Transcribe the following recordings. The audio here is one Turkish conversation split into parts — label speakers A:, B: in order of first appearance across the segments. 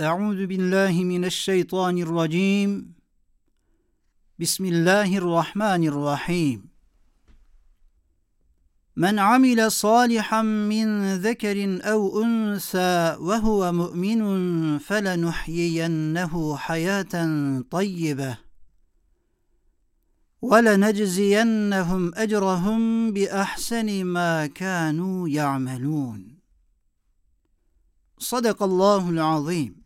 A: أعوذ بالله من الشيطان الرجيم. بسم الله الرحمن الرحيم. من عمل صالحا من ذكر أو أنثى وهو مؤمن فلنحيينه حياة طيبة ولنجزينهم أجرهم بأحسن ما كانوا يعملون. صدق الله العظيم.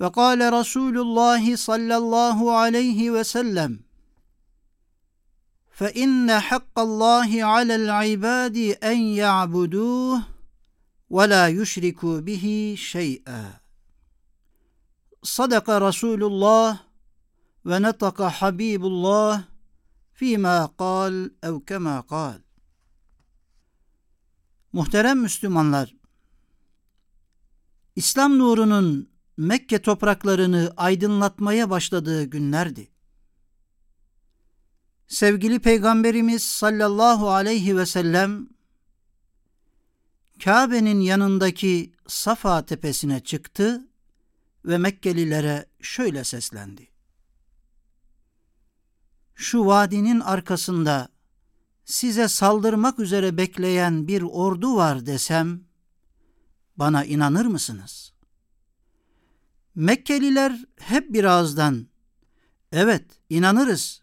A: Ve kâle Resulullah sallallahu aleyhi ve sellem فإن حق الله على العباد أن يعبدوه ولا يشركوا به شيئا. صدق رسول الله ونطق حبيب الله فيما قال أو كما قال. Muhterem Müslümanlar, İslam nurunun Mekke topraklarını aydınlatmaya başladığı günlerdi. Sevgili Peygamberimiz sallallahu aleyhi ve sellem Kabe'nin yanındaki Safa tepesine çıktı ve Mekkelilere şöyle seslendi. Şu vadinin arkasında size saldırmak üzere bekleyen bir ordu var desem bana inanır mısınız? Mekkeliler hep bir ağızdan evet inanırız.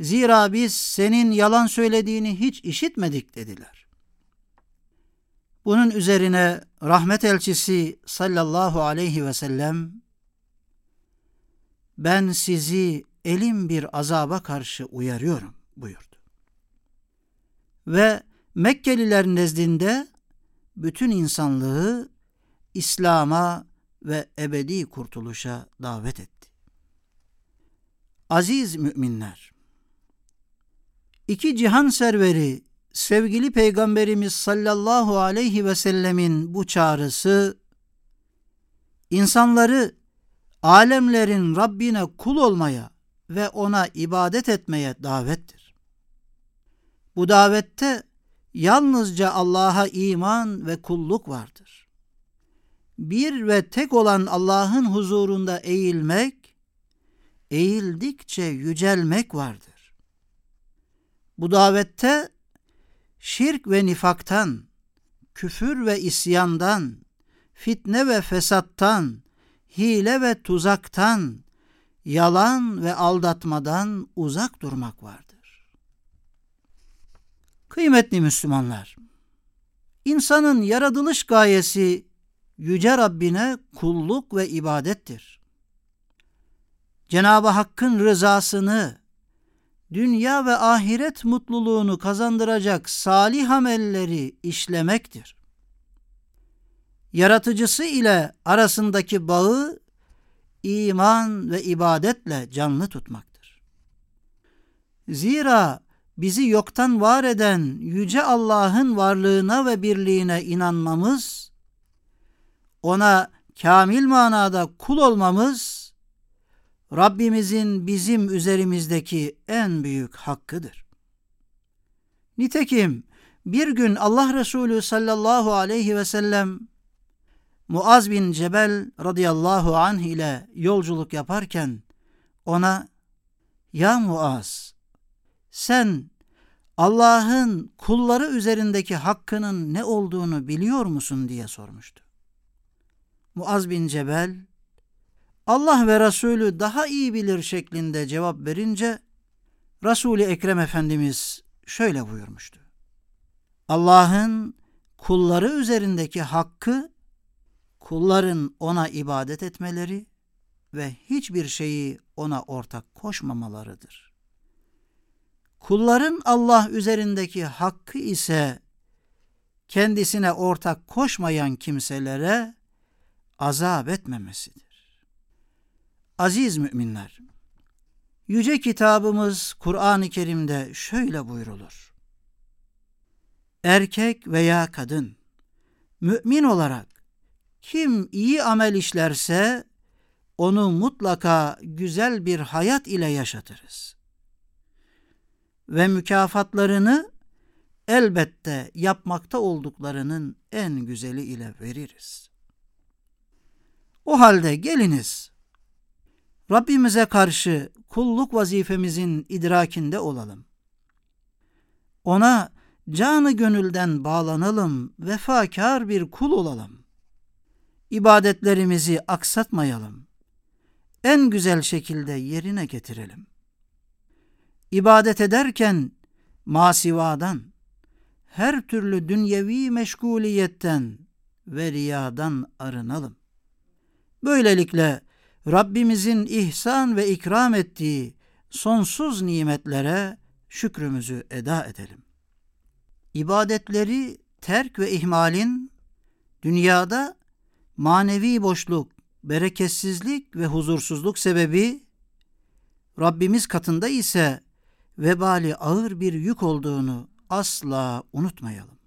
A: Zira biz senin yalan söylediğini hiç işitmedik dediler. Bunun üzerine rahmet elçisi sallallahu aleyhi ve sellem ben sizi elim bir azaba karşı uyarıyorum buyurdu. Ve Mekkeliler nezdinde bütün insanlığı İslam'a ve ebedi kurtuluşa davet etti. Aziz müminler, iki cihan serveri sevgili Peygamberimiz sallallahu aleyhi ve sellemin bu çağrısı, insanları alemlerin Rabbine kul olmaya ve ona ibadet etmeye davettir. Bu davette yalnızca Allah'a iman ve kulluk vardır. Bir ve tek olan Allah'ın huzurunda eğilmek, eğildikçe yücelmek vardır. Bu davette şirk ve nifaktan, küfür ve isyandan, fitne ve fesattan, hile ve tuzaktan, yalan ve aldatmadan uzak durmak vardır. Kıymetli Müslümanlar, insanın yaratılış gayesi Yüce Rabbine kulluk ve ibadettir. Cenab-ı Hakk'ın rızasını, dünya ve ahiret mutluluğunu kazandıracak salih amelleri işlemektir. Yaratıcısı ile arasındaki bağı iman ve ibadetle canlı tutmaktır. Zira bizi yoktan var eden yüce Allah'ın varlığına ve birliğine inanmamız, ona kamil manada kul olmamız, Rabbimizin bizim üzerimizdeki en büyük hakkıdır. Nitekim bir gün Allah Resulü sallallahu aleyhi ve sellem Muaz bin Cebel radıyallahu anh ile yolculuk yaparken ona ya Muaz sen Allah'ın kulları üzerindeki hakkının ne olduğunu biliyor musun diye sormuştu. Muaz bin Cebel Allah ve Resulü daha iyi bilir şeklinde cevap verince Resul-i Ekrem Efendimiz şöyle buyurmuştu. Allah'ın kulları üzerindeki hakkı kulların ona ibadet etmeleri ve hiçbir şeyi ona ortak koşmamalarıdır. Kulların Allah üzerindeki hakkı ise kendisine ortak koşmayan kimselere azap etmemesidir. Aziz müminler, yüce kitabımız Kur'an-ı Kerim'de şöyle buyrulur. Erkek veya kadın, mümin olarak kim iyi amel işlerse onu mutlaka güzel bir hayat ile yaşatırız ve mükafatlarını elbette yapmakta olduklarının en güzeli ile veririz. O halde geliniz Rabbimize karşı kulluk vazifemizin idrakinde olalım. Ona canı gönülden bağlanalım, vefakar bir kul olalım. İbadetlerimizi aksatmayalım. En güzel şekilde yerine getirelim. İbadet ederken masivadan, her türlü dünyevi meşguliyetten ve riyadan arınalım. Böylelikle Rabbimizin ihsan ve ikram ettiği sonsuz nimetlere şükrümüzü eda edelim. İbadetleri terk ve ihmalin dünyada manevi boşluk, bereketsizlik ve huzursuzluk sebebi Rabbimiz katında ise vebali ağır bir yük olduğunu asla unutmayalım.